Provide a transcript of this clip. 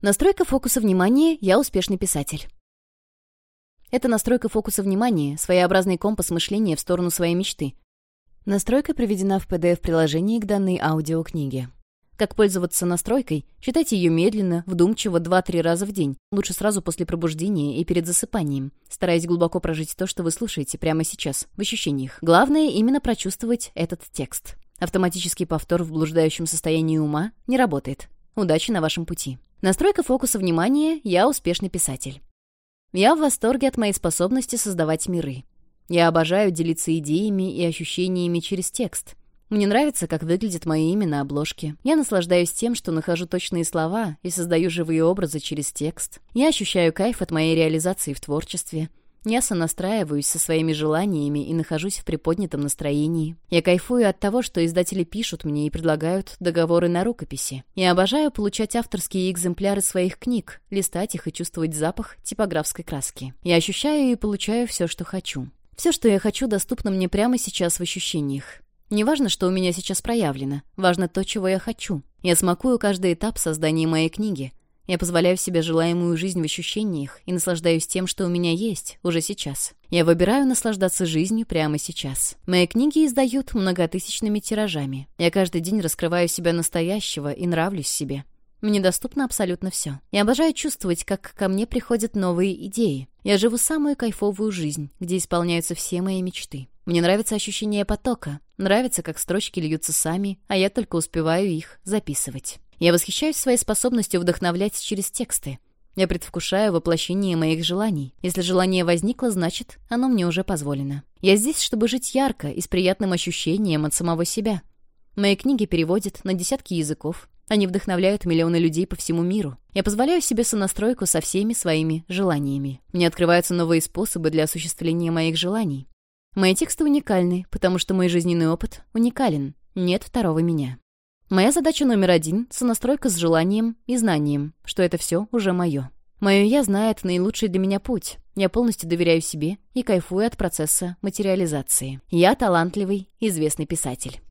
Настройка фокуса внимания «Я успешный писатель». Это настройка фокуса внимания, своеобразный компас мышления в сторону своей мечты. Настройка приведена в PDF-приложении к данной аудиокниге. Как пользоваться настройкой? Читайте ее медленно, вдумчиво, 2-3 раза в день. Лучше сразу после пробуждения и перед засыпанием. Стараясь глубоко прожить то, что вы слушаете прямо сейчас, в ощущениях. Главное именно прочувствовать этот текст. Автоматический повтор в блуждающем состоянии ума не работает. Удачи на вашем пути. Настройка фокуса внимания «Я успешный писатель». Я в восторге от моей способности создавать миры. Я обожаю делиться идеями и ощущениями через текст. Мне нравится, как выглядит мое имя на обложке. Я наслаждаюсь тем, что нахожу точные слова и создаю живые образы через текст. Я ощущаю кайф от моей реализации в творчестве. Я сонастраиваюсь со своими желаниями и нахожусь в приподнятом настроении. Я кайфую от того, что издатели пишут мне и предлагают договоры на рукописи. Я обожаю получать авторские экземпляры своих книг, листать их и чувствовать запах типографской краски. Я ощущаю и получаю все, что хочу. Все, что я хочу, доступно мне прямо сейчас в ощущениях. Не важно, что у меня сейчас проявлено. Важно то, чего я хочу. Я смакую каждый этап создания моей книги. Я позволяю себе желаемую жизнь в ощущениях и наслаждаюсь тем, что у меня есть, уже сейчас. Я выбираю наслаждаться жизнью прямо сейчас. Мои книги издают многотысячными тиражами. Я каждый день раскрываю себя настоящего и нравлюсь себе. Мне доступно абсолютно все. Я обожаю чувствовать, как ко мне приходят новые идеи. Я живу самую кайфовую жизнь, где исполняются все мои мечты. Мне нравится ощущение потока. Нравится, как строчки льются сами, а я только успеваю их записывать. Я восхищаюсь своей способностью вдохновлять через тексты. Я предвкушаю воплощение моих желаний. Если желание возникло, значит, оно мне уже позволено. Я здесь, чтобы жить ярко и с приятным ощущением от самого себя. Мои книги переводят на десятки языков. Они вдохновляют миллионы людей по всему миру. Я позволяю себе сонастройку со всеми своими желаниями. Мне открываются новые способы для осуществления моих желаний. Мои тексты уникальны, потому что мой жизненный опыт уникален. Нет второго меня. Моя задача номер один — сонастройка с желанием и знанием, что это все уже мое. Мое «я» знает наилучший для меня путь. Я полностью доверяю себе и кайфую от процесса материализации. Я талантливый, известный писатель.